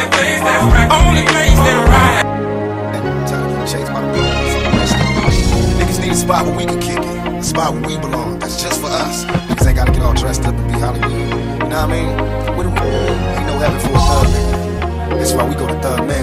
only place that right. Niggas need a spot where we can kick it. A spot where we belong. That's just for us. Niggas ain't gotta get all dressed up and be Hollywood. You know what I mean? What do we Ain't no heaven for a thug nigga. That's why we go to Thug Mansion.